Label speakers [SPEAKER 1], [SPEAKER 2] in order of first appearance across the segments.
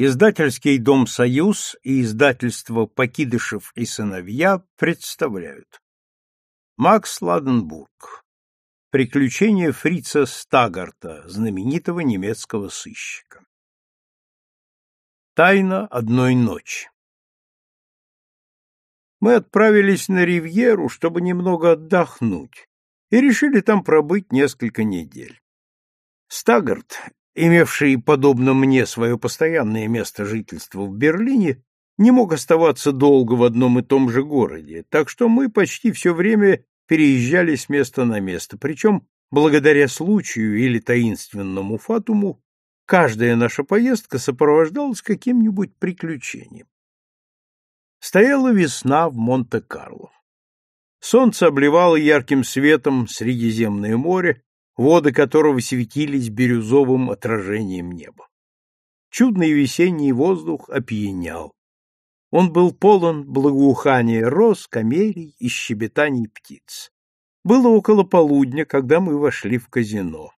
[SPEAKER 1] Издательский дом «Союз» и издательство «Покидышев и сыновья» представляют. Макс Ладенбург. Приключения фрица Стагарта, знаменитого немецкого сыщика. Тайна одной ночи. Мы отправились на Ривьеру, чтобы немного отдохнуть, и решили там пробыть несколько недель. Стагарт имевший, подобно мне, свое постоянное место жительства в Берлине, не мог оставаться долго в одном и том же городе, так что мы почти все время переезжали с места на место, причем, благодаря случаю или таинственному фатуму, каждая наша поездка сопровождалась каким-нибудь приключением. Стояла весна в Монте-Карло. Солнце обливало ярким светом Средиземное море, воды которого светились бирюзовым отражением неба. Чудный весенний воздух опьянял. Он был полон благоухания роз, камелий и щебетаний птиц. Было около полудня, когда мы вошли в казино.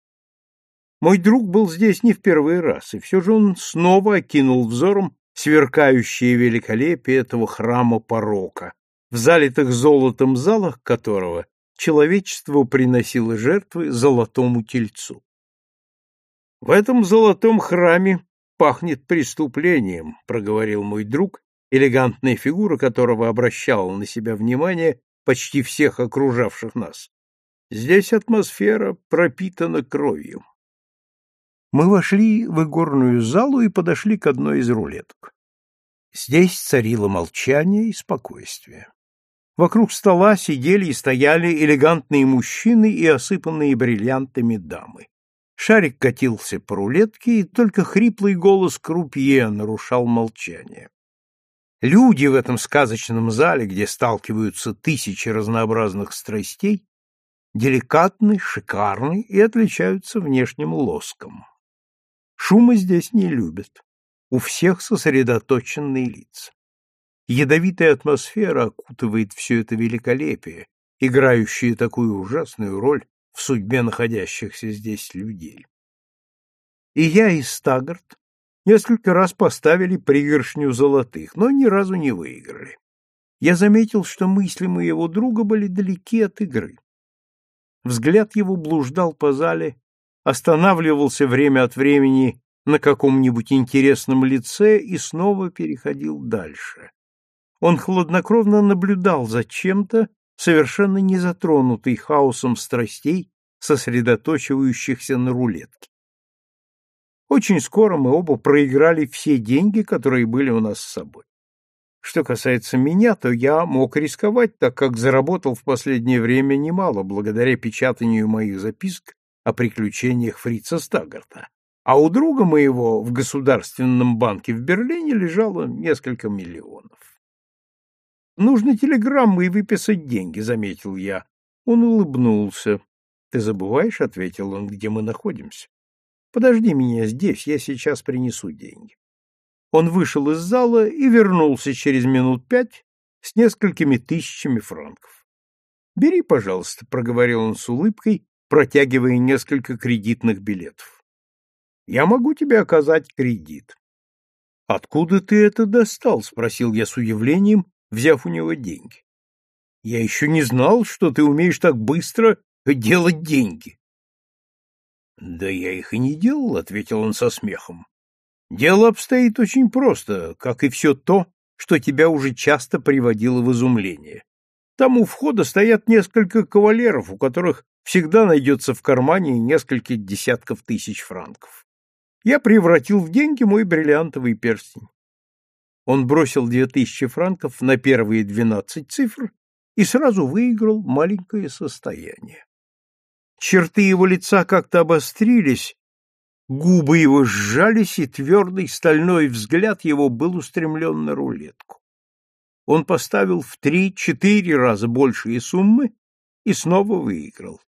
[SPEAKER 1] Мой друг был здесь не в первый раз, и все же он снова окинул взором сверкающее великолепие этого храма порока, в залитых золотом залах которого человечество приносило жертвы золотому тельцу. В этом золотом храме пахнет преступлением, проговорил мой друг, элегантная фигура которого обращала на себя внимание почти всех окружавших нас. Здесь атмосфера пропитана кровью. Мы вошли в игорную залу и подошли к одной из рулеток. Здесь царило молчание и спокойствие. Вокруг стола сидели и стояли элегантные мужчины и осыпанные бриллиантами дамы. Шарик катился по рулетке, и только хриплый голос крупье нарушал молчание. Люди в этом сказочном зале, где сталкиваются тысячи разнообразных страстей, деликатны, шикарны и отличаются внешним лоском. Шума здесь не любят. У всех сосредоточенные лица. Ядовитая атмосфера окутывает все это великолепие, играющее такую ужасную роль в судьбе находящихся здесь людей. И я, и Стагарт несколько раз поставили пригоршню золотых, но ни разу не выиграли. Я заметил, что мысли моего друга были далеки от игры. Взгляд его блуждал по зале, останавливался время от времени на каком-нибудь интересном лице и снова переходил дальше. Он хладнокровно наблюдал за чем-то, совершенно не затронутый хаосом страстей, сосредоточивающихся на рулетке. Очень скоро мы оба проиграли все деньги, которые были у нас с собой. Что касается меня, то я мог рисковать, так как заработал в последнее время немало благодаря печатанию моих записок о приключениях Фрица Стагарта. А у друга моего в Государственном банке в Берлине лежало несколько миллионов. Нужно телеграммы и выписать деньги, заметил я. Он улыбнулся. Ты забываешь, ответил он, где мы находимся. Подожди меня здесь, я сейчас принесу деньги. Он вышел из зала и вернулся через минут пять с несколькими тысячами франков. Бери, пожалуйста, проговорил он с улыбкой, протягивая несколько кредитных билетов. Я могу тебе оказать кредит. Откуда ты это достал? спросил я с удивлением, взяв у него деньги. Я еще не знал, что ты умеешь так быстро делать деньги. Да я их и не делал, ответил он со смехом. Дело обстоит очень просто, как и все то, что тебя уже часто приводило в изумление. Там у входа стоят несколько кавалеров, у которых всегда найдется в кармане несколько десятков тысяч франков. Я превратил в деньги мой бриллиантовый перстень. Он бросил две тысячи франков на первые двенадцать цифр и сразу выиграл маленькое состояние. Черты его лица как-то обострились, губы его сжались, и твердый стальной взгляд его был устремлен на рулетку. Он поставил в три-четыре раза большие суммы и снова выиграл.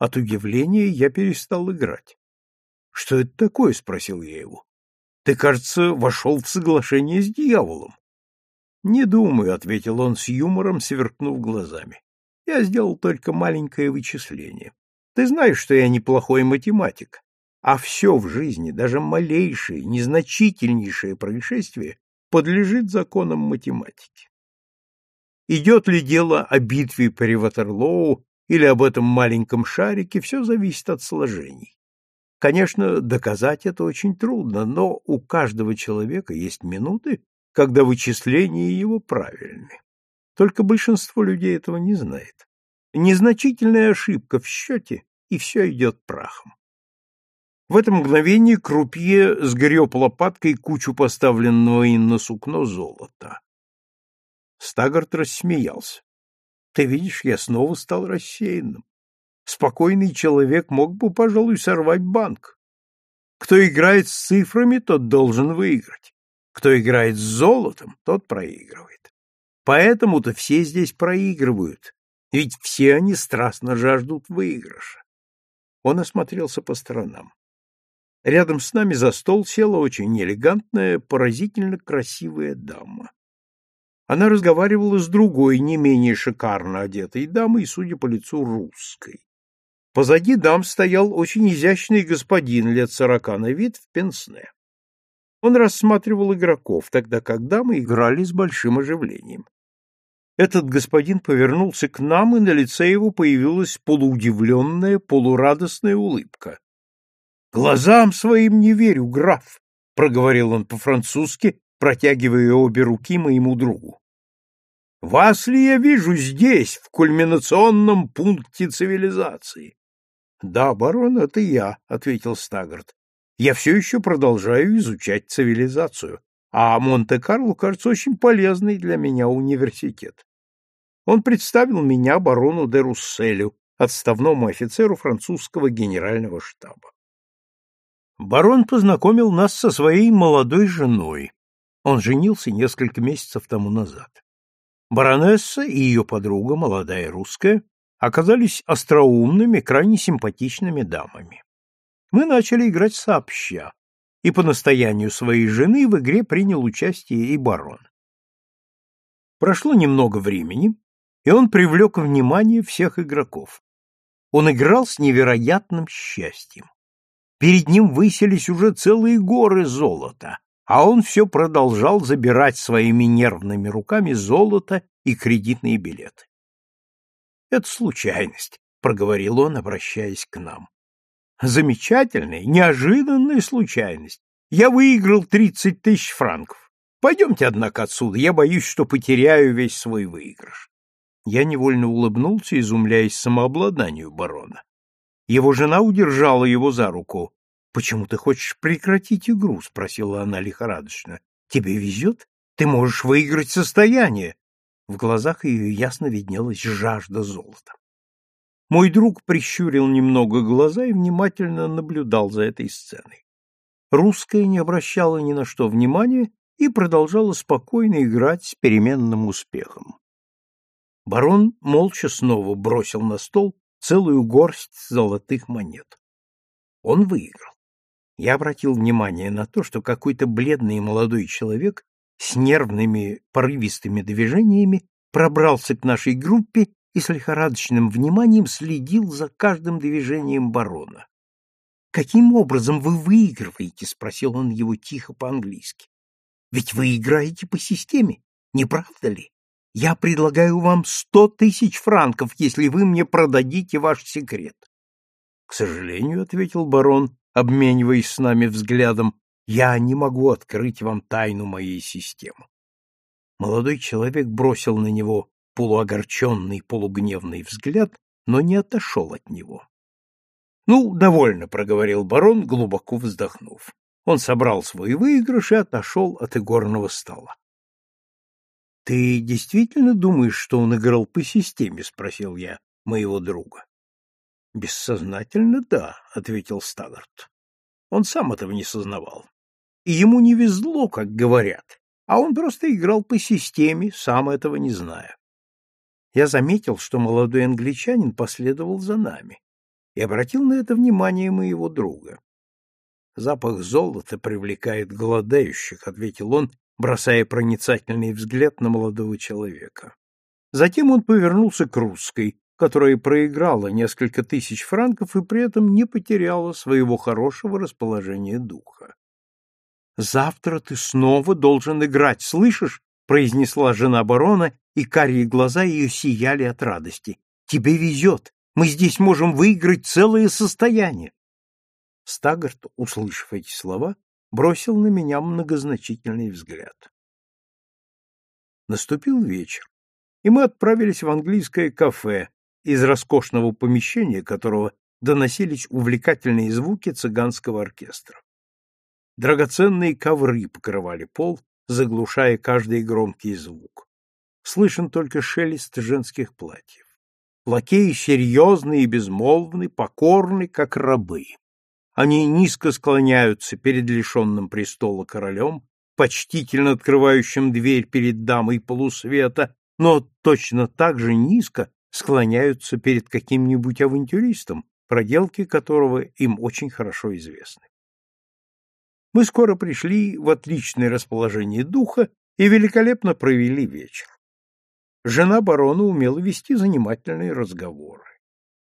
[SPEAKER 1] От удивления я перестал играть. — Что это такое? — спросил я его. Ты, кажется, вошел в соглашение с дьяволом. Не думаю, ответил он с юмором, сверкнув глазами. Я сделал только маленькое вычисление. Ты знаешь, что я неплохой математик, А все в жизни, даже малейшее, незначительнейшее происшествие, подлежит законам математики. Идет ли дело о битве при Ватерлоу или об этом маленьком шарике, все зависит от сложений. Конечно, доказать это очень трудно, но у каждого человека есть минуты, когда вычисления его правильны. Только большинство людей этого не знает. Незначительная ошибка в счете, и все идет прахом. В это мгновение крупье сгреб лопаткой кучу поставленного им на сукно золота. Стагарт рассмеялся. — Ты видишь, я снова стал рассеянным. Спокойный человек мог бы, пожалуй, сорвать банк. Кто играет с цифрами, тот должен выиграть. Кто играет с золотом, тот проигрывает. Поэтому-то все здесь проигрывают, ведь все они страстно жаждут выигрыша. Он осмотрелся по сторонам. Рядом с нами за стол села очень элегантная, поразительно красивая дама. Она разговаривала с другой, не менее шикарно одетой дамой, судя по лицу, русской. Позади дам стоял очень изящный господин лет сорока на вид в пенсне. Он рассматривал игроков, тогда как дамы играли с большим оживлением. Этот господин повернулся к нам, и на лице его появилась полуудивленная, полурадостная улыбка. — Глазам своим не верю, граф, — проговорил он по-французски, протягивая обе руки моему другу. — Вас ли я вижу здесь, в кульминационном пункте цивилизации? — Да, барон, это я, — ответил Стагарт. — Я все еще продолжаю изучать цивилизацию, а Монте-Карло, кажется, очень полезный для меня университет. Он представил меня барону де Русселю, отставному офицеру французского генерального штаба. Барон познакомил нас со своей молодой женой. Он женился несколько месяцев тому назад. Баронесса и ее подруга, молодая русская, оказались остроумными, крайне симпатичными дамами. Мы начали играть сообща, и по настоянию своей жены в игре принял участие и барон. Прошло немного времени, и он привлек внимание всех игроков. Он играл с невероятным счастьем. Перед ним высились уже целые горы золота, а он все продолжал забирать своими нервными руками золото и кредитные билеты. Это случайность, проговорил он, обращаясь к нам. Замечательная, неожиданная случайность. Я выиграл тридцать тысяч франков. Пойдемте, однако, отсюда. Я боюсь, что потеряю весь свой выигрыш. Я невольно улыбнулся, изумляясь самообладанию барона. Его жена удержала его за руку. «Почему ты хочешь прекратить игру?» — спросила она лихорадочно. «Тебе везет? Ты можешь выиграть состояние. В глазах ее ясно виднелась жажда золота. Мой друг прищурил немного глаза и внимательно наблюдал за этой сценой. Русская не обращала ни на что внимания и продолжала спокойно играть с переменным успехом. Барон молча снова бросил на стол целую горсть золотых монет. Он выиграл. Я обратил внимание на то, что какой-то бледный молодой человек с нервными порывистыми движениями пробрался к нашей группе и с лихорадочным вниманием следил за каждым движением барона. «Каким образом вы выигрываете?» — спросил он его тихо по-английски. «Ведь вы играете по системе, не правда ли? Я предлагаю вам сто тысяч франков, если вы мне продадите ваш секрет». «К сожалению», — ответил барон, обмениваясь с нами взглядом, я не могу открыть вам тайну моей системы. Молодой человек бросил на него полуогорченный, полугневный взгляд, но не отошел от него. — Ну, довольно, — проговорил барон, глубоко вздохнув. Он собрал свой выигрыш и отошел от игорного стола. — Ты действительно думаешь, что он играл по системе? — спросил я моего друга. — Бессознательно, да, — ответил Стагарт. Он сам этого не сознавал и ему не везло, как говорят, а он просто играл по системе, сам этого не зная. Я заметил, что молодой англичанин последовал за нами, и обратил на это внимание моего друга. «Запах золота привлекает голодающих», — ответил он, бросая проницательный взгляд на молодого человека. Затем он повернулся к русской, которая проиграла несколько тысяч франков и при этом не потеряла своего хорошего расположения духа. «Завтра ты снова должен играть, слышишь?» — произнесла жена барона, и карие глаза ее сияли от радости. «Тебе везет! Мы здесь можем выиграть целое состояние!» Стагарт, услышав эти слова, бросил на меня многозначительный взгляд. Наступил вечер, и мы отправились в английское кафе, из роскошного помещения которого доносились увлекательные звуки цыганского оркестра. Драгоценные ковры покрывали пол, заглушая каждый громкий звук. Слышен только шелест женских платьев. Лакеи серьезные и безмолвны, покорны, как рабы. Они низко склоняются перед лишенным престола королем, почтительно открывающим дверь перед дамой полусвета, но точно так же низко склоняются перед каким-нибудь авантюристом, проделки которого им очень хорошо известны. Мы скоро пришли в отличное расположение духа и великолепно провели вечер. Жена барона умела вести занимательные разговоры.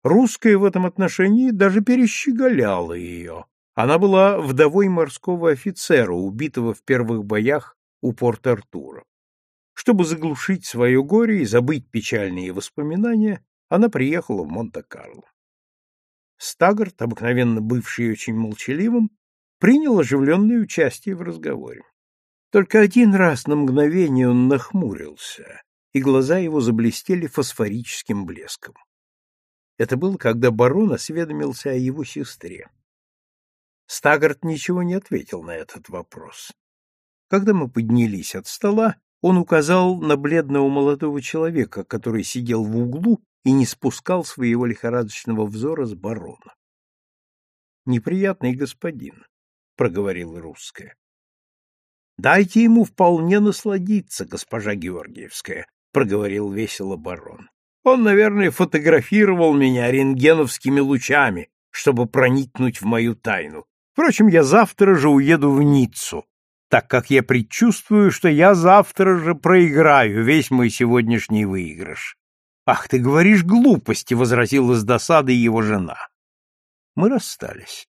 [SPEAKER 1] Русская в этом отношении даже перещеголяла ее. Она была вдовой морского офицера, убитого в первых боях у Порт-Артура. Чтобы заглушить свое горе и забыть печальные воспоминания, она приехала в Монте-Карло. Стагарт, обыкновенно бывший очень молчаливым, принял оживленное участие в разговоре. Только один раз на мгновение он нахмурился, и глаза его заблестели фосфорическим блеском. Это было, когда барон осведомился о его сестре. Стагарт ничего не ответил на этот вопрос. Когда мы поднялись от стола, он указал на бледного молодого человека, который сидел в углу и не спускал своего лихорадочного взора с барона. Неприятный господин, проговорила русская. Дайте ему вполне насладиться, госпожа Георгиевская, проговорил весело барон. Он, наверное, фотографировал меня рентгеновскими лучами, чтобы проникнуть в мою тайну. Впрочем, я завтра же уеду в Ниццу, так как я предчувствую, что я завтра же проиграю весь мой сегодняшний выигрыш. Ах, ты говоришь глупости, возразила с досадой его жена. Мы расстались.